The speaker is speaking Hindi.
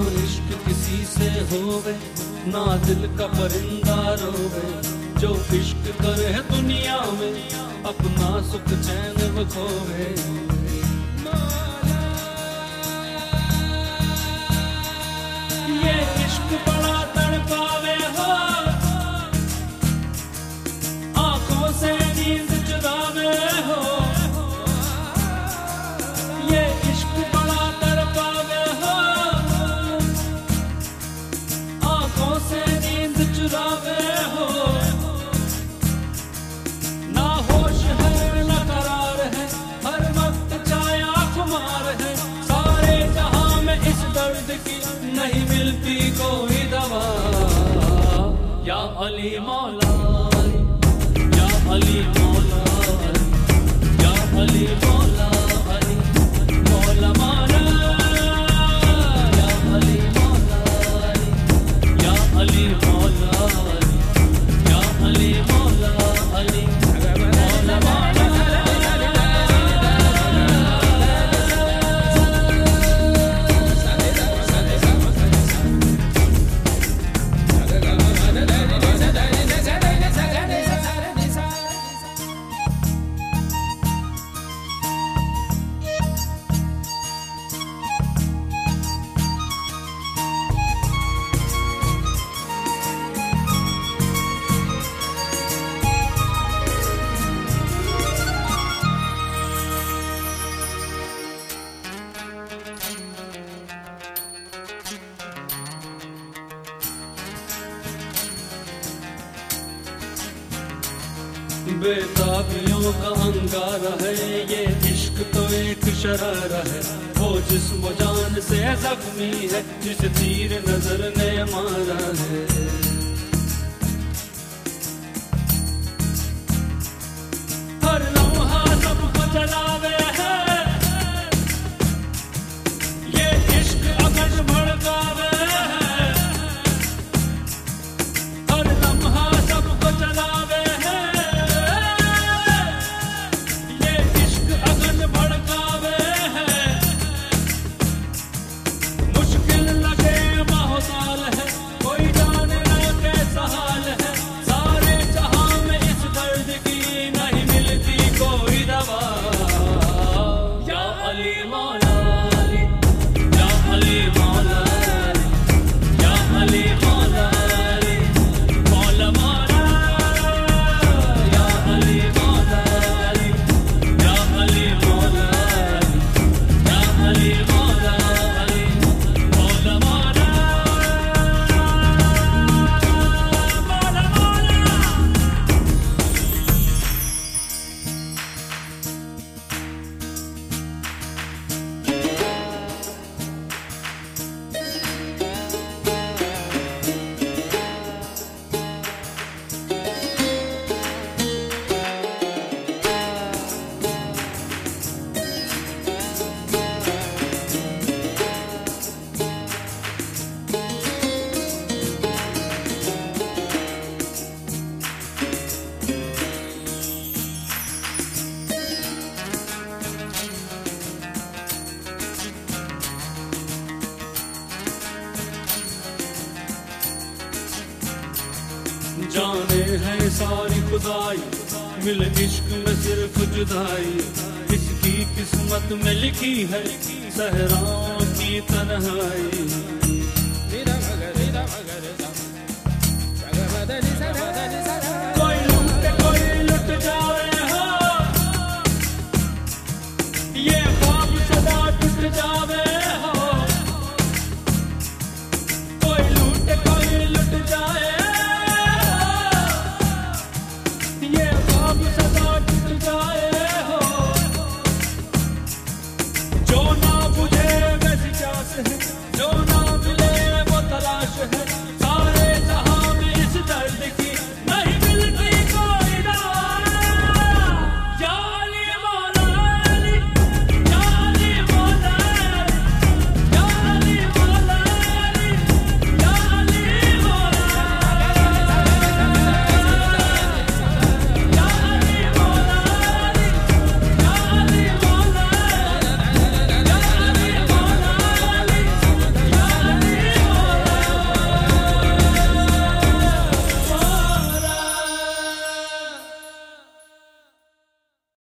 इश्क किसी से होवे, ना दिल का परिंदा रोवे। जो इश्क करे दुनिया में, अपना सुख चैन वो खोवे नहीं मिलती कोई दवा। या अली मौला या अली बेताबियों का अंगारा है, ये इश्क तो एक शरारा है। वो जिस जान से जख्मी है, जिस तीर नज़र ने मारा है। जाने है सारी खुदाई। मिल इश्क में सिर्फ़ जुदाई। इसकी किस्मत में लिखी है सहरा की तन्हाई।